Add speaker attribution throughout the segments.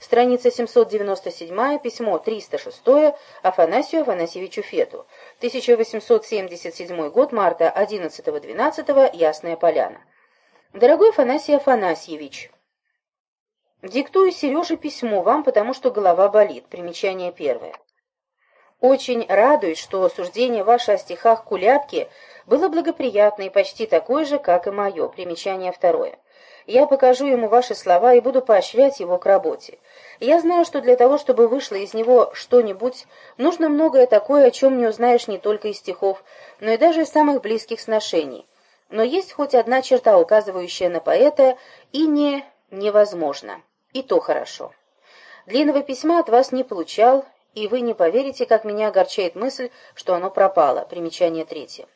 Speaker 1: страница 797, письмо 306 Афанасию Афанасьевичу Фету, 1877 год, марта 11-12, Ясная Поляна. Дорогой Афанасий Афанасьевич, диктую Сереже письмо вам, потому что голова болит. Примечание первое. Очень радует, что суждение ваше о стихах Кулябки было благоприятно и почти такое же, как и мое. Примечание второе. Я покажу ему ваши слова и буду поощрять его к работе. Я знаю, что для того, чтобы вышло из него что-нибудь, нужно многое такое, о чем не узнаешь не только из стихов, но и даже из самых близких сношений. Но есть хоть одна черта, указывающая на поэта, и не невозможно. И то хорошо. Длинного письма от вас не получал, и вы не поверите, как меня огорчает мысль, что оно пропало. Примечание третье.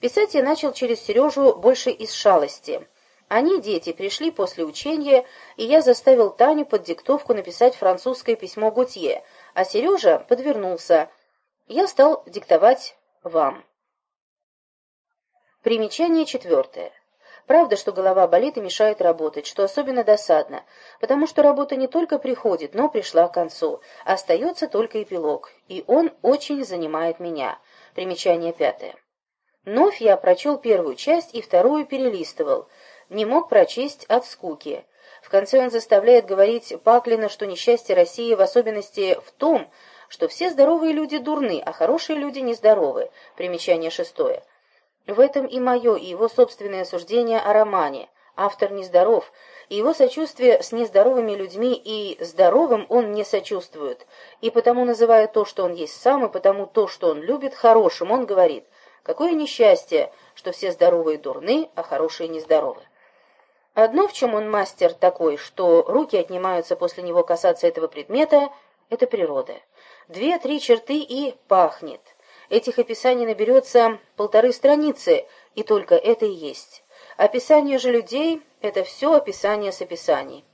Speaker 1: Писать я начал через Сережу больше из шалости – они, дети, пришли после учения, и я заставил Таню под диктовку написать французское письмо Готье, а Сережа подвернулся. Я стал диктовать вам. Примечание четвертое. Правда, что голова болит и мешает работать, что особенно досадно, потому что работа не только приходит, но пришла к концу. Остается только эпилог, и он очень занимает меня. Примечание пятое. Вновь я прочел первую часть и вторую перелистывал не мог прочесть от скуки. В конце он заставляет говорить Паклина, что несчастье России в особенности в том, что все здоровые люди дурны, а хорошие люди нездоровы. Примечание шестое. В этом и мое, и его собственное суждение о романе. Автор нездоров, и его сочувствие с нездоровыми людьми и здоровым он не сочувствует, и потому, называя то, что он есть сам, и потому то, что он любит, хорошим, он говорит, какое несчастье, что все здоровые дурны, а хорошие нездоровы. Одно, в чем он мастер такой, что руки отнимаются после него касаться этого предмета, это природа. Две-три черты и пахнет. Этих описаний наберется полторы страницы, и только это и есть. Описание же людей — это все описание с описаний.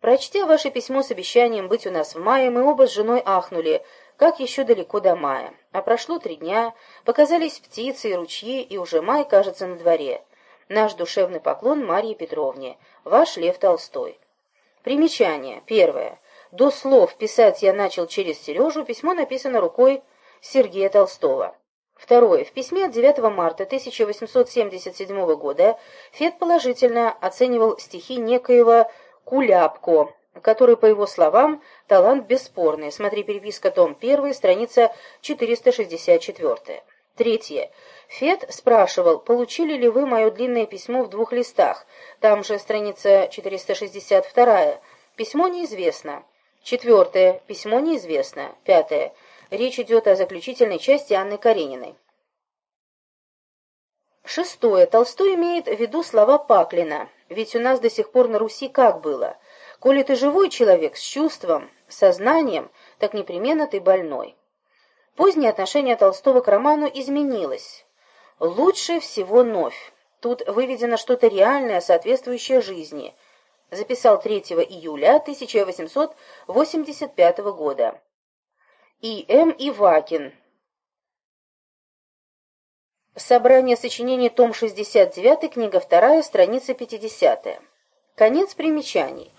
Speaker 1: Прочтя ваше письмо с обещанием быть у нас в мае, мы оба с женой ахнули, как еще далеко до мая. А прошло три дня, показались птицы и ручьи, и уже май, кажется, на дворе. Наш душевный поклон Марье Петровне. Ваш Лев Толстой. Примечание. Первое. До слов «писать я начал через Сережу» письмо написано рукой Сергея Толстого. Второе. В письме от 9 марта 1877 года Фет положительно оценивал стихи некоего Куляпко, который, по его словам, талант бесспорный. Смотри переписка, том 1, страница 464. Третье. Фет спрашивал, получили ли вы мое длинное письмо в двух листах. Там же страница 462. Письмо неизвестно. Четвертое. Письмо неизвестно. Пятое. Речь идет о заключительной части Анны Карениной. Шестое. Толстой имеет в виду слова Паклина. Ведь у нас до сих пор на Руси как было? Коли ты живой человек с чувством, сознанием, так непременно ты больной. Позднее отношение Толстого к роману изменилось. Лучше всего новь. Тут выведено что-то реальное, соответствующее жизни. Записал 3 июля 1885 года. И. М. Ивакин. Собрание сочинений, том 69, книга 2, страница 50. Конец примечаний.